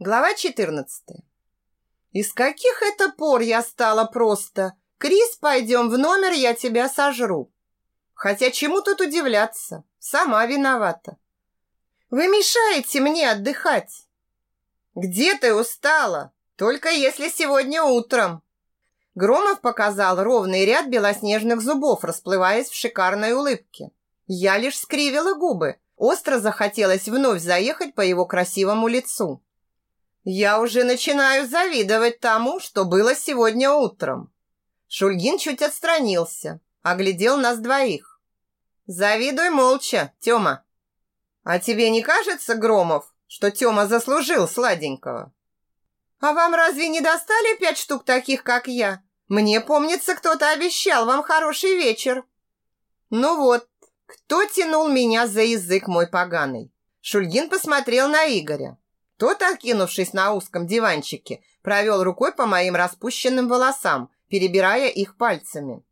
Глава 14. Из каких это пор я стала просто «Крис, пойдем в номер, я тебя сожру». Хотя чему тут удивляться? Сама виновата. Вы мешаете мне отдыхать. Где ты устала? Только если сегодня утром. Громов показал ровный ряд белоснежных зубов, расплываясь в шикарной улыбке. Я лишь скривила губы. Остро захотелось вновь заехать по его красивому лицу. Я уже начинаю завидовать тому, что было сегодня утром. Шульгин чуть отстранился, оглядел нас двоих. Завидуй молча, Тёма. А тебе не кажется, Громов, что Тёма заслужил сладенького? А вам разве не достали пять штук таких, как я? Мне помнится, кто-то обещал вам хороший вечер. Ну вот, кто тянул меня за язык мой поганый? Шульгин посмотрел на Игоря. Тот, откинувшись на узком диванчике, провел рукой по моим распущенным волосам, перебирая их пальцами.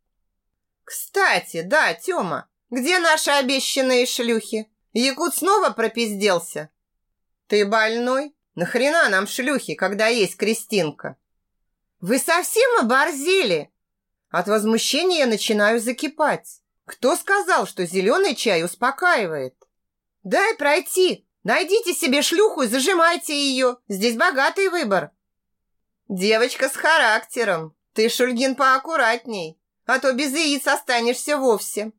«Кстати, да, Тёма, где наши обещанные шлюхи? Якут снова пропизделся?» «Ты больной? Нахрена нам шлюхи, когда есть Кристинка?» «Вы совсем оборзели?» От возмущения я начинаю закипать. Кто сказал, что зеленый чай успокаивает? «Дай пройти!» Найдите себе шлюху и зажимайте ее. Здесь богатый выбор. Девочка с характером. Ты, Шульгин, поаккуратней, а то без яиц останешься вовсе.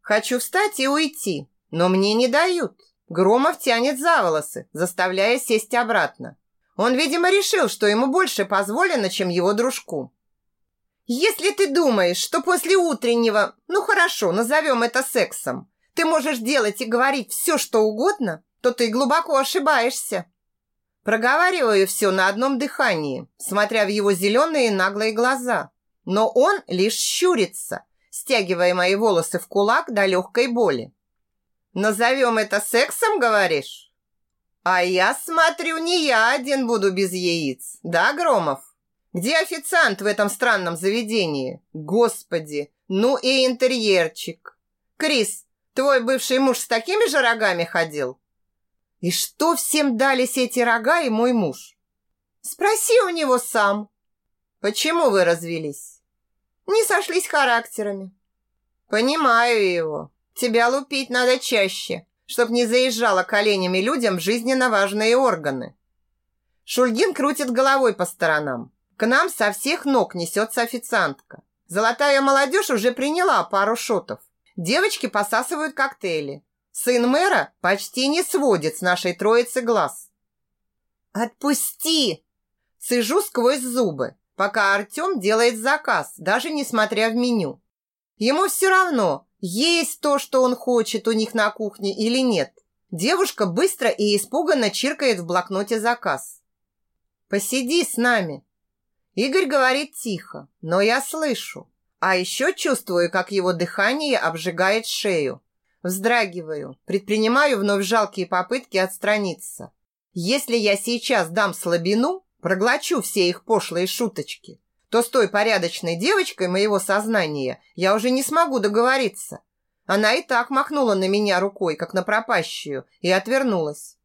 Хочу встать и уйти, но мне не дают. Громов тянет за волосы, заставляя сесть обратно. Он, видимо, решил, что ему больше позволено, чем его дружку. Если ты думаешь, что после утреннего, ну хорошо, назовем это сексом, ты можешь делать и говорить все, что угодно, то ты глубоко ошибаешься. Проговариваю все на одном дыхании, смотря в его зеленые наглые глаза. Но он лишь щурится, стягивая мои волосы в кулак до легкой боли. «Назовем это сексом, говоришь?» «А я смотрю, не я один буду без яиц, да, Громов? Где официант в этом странном заведении? Господи, ну и интерьерчик. Крис, твой бывший муж с такими же рогами ходил?» И что всем дались эти рога и мой муж? Спроси у него сам. Почему вы развелись? Не сошлись характерами. Понимаю его. Тебя лупить надо чаще, чтоб не заезжала коленями людям жизненно важные органы. Шульгин крутит головой по сторонам. К нам со всех ног несется официантка. Золотая молодежь уже приняла пару шотов. Девочки посасывают коктейли. Сын мэра почти не сводит с нашей троицы глаз. «Отпусти!» Сижу сквозь зубы, пока Артем делает заказ, даже несмотря в меню. Ему все равно, есть то, что он хочет у них на кухне или нет. Девушка быстро и испуганно чиркает в блокноте заказ. «Посиди с нами». Игорь говорит тихо, но я слышу. А еще чувствую, как его дыхание обжигает шею. Вздрагиваю, предпринимаю вновь жалкие попытки отстраниться. Если я сейчас дам слабину, проглочу все их пошлые шуточки, то с той порядочной девочкой моего сознания я уже не смогу договориться. Она и так махнула на меня рукой, как на пропащую, и отвернулась.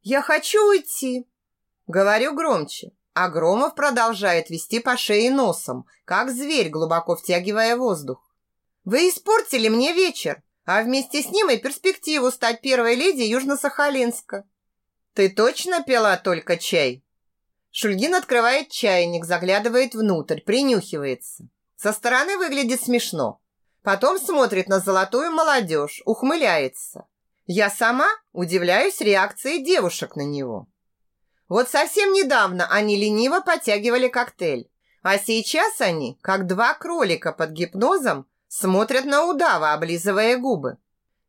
«Я хочу уйти», — говорю громче, а Громов продолжает вести по шее носом, как зверь, глубоко втягивая воздух. «Вы испортили мне вечер а вместе с ним и перспективу стать первой леди Южно-Сахалинска. Ты точно пила только чай? Шульгин открывает чайник, заглядывает внутрь, принюхивается. Со стороны выглядит смешно. Потом смотрит на золотую молодежь, ухмыляется. Я сама удивляюсь реакции девушек на него. Вот совсем недавно они лениво подтягивали коктейль, а сейчас они, как два кролика под гипнозом, Смотрят на удава, облизывая губы.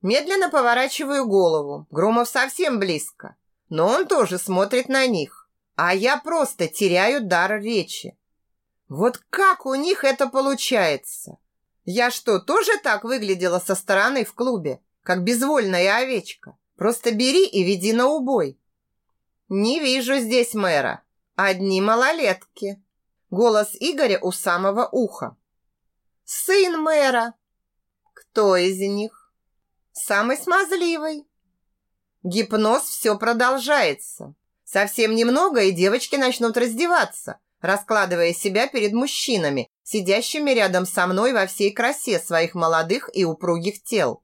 Медленно поворачиваю голову. Громов совсем близко. Но он тоже смотрит на них. А я просто теряю дар речи. Вот как у них это получается? Я что, тоже так выглядела со стороны в клубе? Как безвольная овечка? Просто бери и веди на убой. Не вижу здесь мэра. Одни малолетки. Голос Игоря у самого уха. Сын мэра. Кто из них? Самый смазливый. Гипноз все продолжается. Совсем немного, и девочки начнут раздеваться, раскладывая себя перед мужчинами, сидящими рядом со мной во всей красе своих молодых и упругих тел.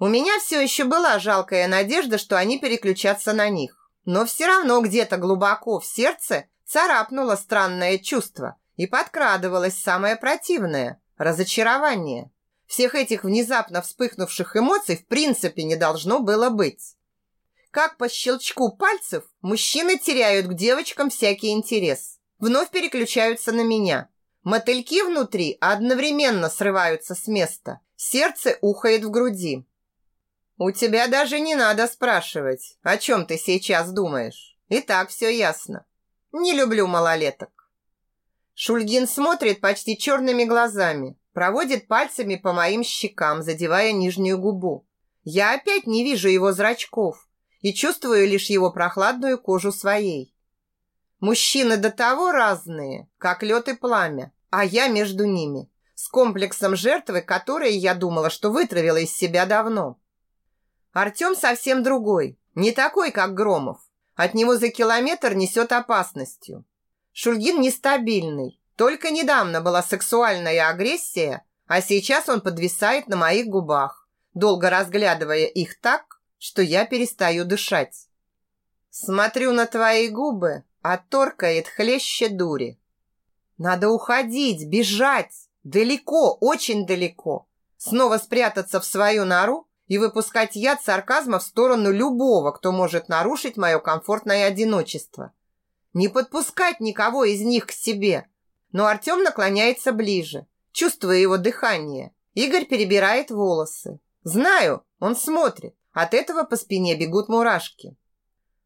У меня все еще была жалкая надежда, что они переключатся на них. Но все равно где-то глубоко в сердце царапнуло странное чувство и подкрадывалось самое противное – разочарование. Всех этих внезапно вспыхнувших эмоций в принципе не должно было быть. Как по щелчку пальцев мужчины теряют к девочкам всякий интерес. Вновь переключаются на меня. Мотыльки внутри одновременно срываются с места. Сердце ухает в груди. У тебя даже не надо спрашивать, о чем ты сейчас думаешь. И так все ясно. Не люблю малолеток. Шульгин смотрит почти черными глазами, проводит пальцами по моим щекам, задевая нижнюю губу. Я опять не вижу его зрачков, и чувствую лишь его прохладную кожу своей. Мужчины до того разные, как лед и пламя, а я между ними, с комплексом жертвы, которой я думала, что вытравила из себя давно. Артем совсем другой, не такой, как Громов. От него за километр несет опасностью. Шульгин нестабильный. Только недавно была сексуальная агрессия, а сейчас он подвисает на моих губах, долго разглядывая их так, что я перестаю дышать. Смотрю на твои губы, а торкает хлеще дури. Надо уходить, бежать, далеко, очень далеко. Снова спрятаться в свою нору и выпускать яд сарказма в сторону любого, кто может нарушить мое комфортное одиночество. Не подпускать никого из них к себе. Но Артем наклоняется ближе, чувствуя его дыхание. Игорь перебирает волосы. Знаю, он смотрит. От этого по спине бегут мурашки.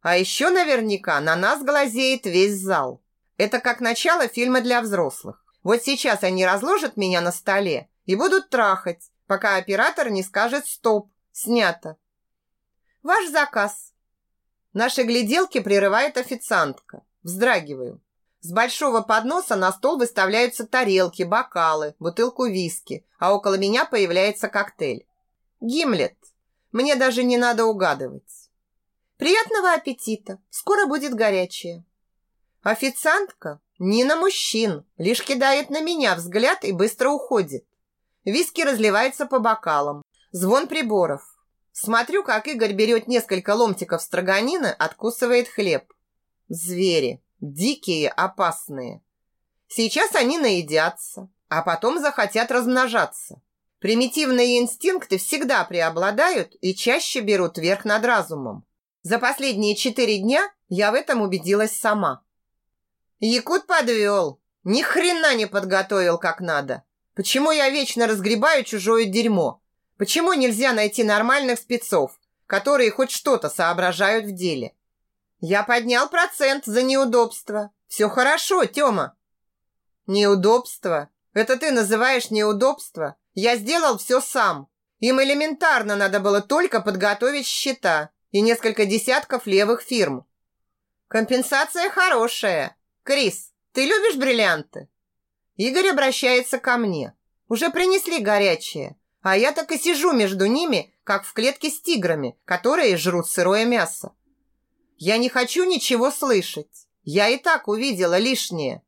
А еще наверняка на нас глазеет весь зал. Это как начало фильма для взрослых. Вот сейчас они разложат меня на столе и будут трахать, пока оператор не скажет «стоп», снято. Ваш заказ. Наши гляделки прерывает официантка. Вздрагиваю. С большого подноса на стол выставляются тарелки, бокалы, бутылку виски, а около меня появляется коктейль. Гимлет. Мне даже не надо угадывать. Приятного аппетита. Скоро будет горячее. Официантка не на мужчин, лишь кидает на меня взгляд и быстро уходит. Виски разливается по бокалам. Звон приборов. Смотрю, как Игорь берет несколько ломтиков строганины, откусывает хлеб. Звери. Дикие, опасные. Сейчас они наедятся, а потом захотят размножаться. Примитивные инстинкты всегда преобладают и чаще берут верх над разумом. За последние четыре дня я в этом убедилась сама. Якут подвел. Ни хрена не подготовил как надо. Почему я вечно разгребаю чужое дерьмо? Почему нельзя найти нормальных спецов, которые хоть что-то соображают в деле? Я поднял процент за неудобство. Все хорошо, Тёма. Неудобство? Это ты называешь неудобство? Я сделал все сам. Им элементарно надо было только подготовить счета и несколько десятков левых фирм. Компенсация хорошая. Крис, ты любишь бриллианты? Игорь обращается ко мне. Уже принесли горячее, а я так и сижу между ними, как в клетке с тиграми, которые жрут сырое мясо. Я не хочу ничего слышать. Я и так увидела лишнее.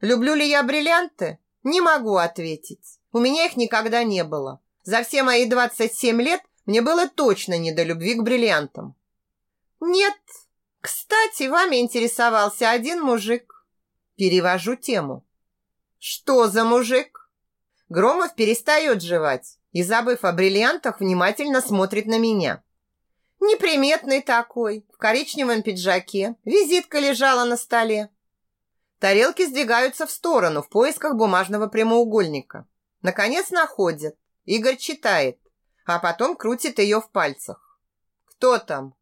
Люблю ли я бриллианты? Не могу ответить. У меня их никогда не было. За все мои 27 лет мне было точно не до любви к бриллиантам. Нет. Кстати, вами интересовался один мужик. Перевожу тему. Что за мужик? Громов перестает жевать и, забыв о бриллиантах, внимательно смотрит на меня. Неприметный такой, в коричневом пиджаке. Визитка лежала на столе. Тарелки сдвигаются в сторону в поисках бумажного прямоугольника. Наконец находит. Игорь читает, а потом крутит ее в пальцах. «Кто там?»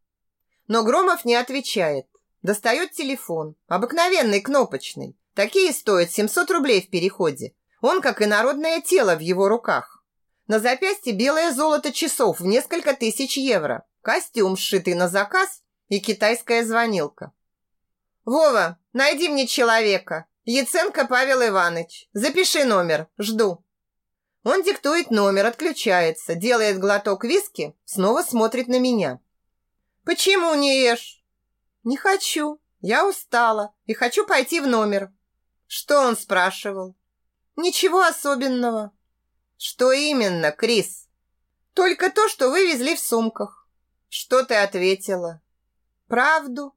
Но Громов не отвечает. Достает телефон. Обыкновенный, кнопочный. Такие стоят 700 рублей в переходе. Он, как и народное тело в его руках. На запястье белое золото часов в несколько тысяч евро. Костюм, сшитый на заказ, и китайская звонилка. «Вова, найди мне человека. Яценко Павел Иванович. Запиши номер. Жду». Он диктует номер, отключается, делает глоток виски, снова смотрит на меня. «Почему не ешь?» Не хочу. Я устала и хочу пойти в номер. Что он спрашивал? Ничего особенного. Что именно, Крис? Только то, что вывезли в сумках. Что ты ответила? Правду.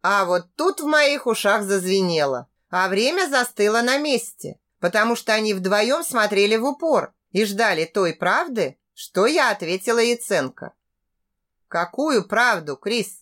А вот тут в моих ушах зазвенело, а время застыло на месте, потому что они вдвоем смотрели в упор и ждали той правды, что я ответила Яценко. Какую правду, Крис?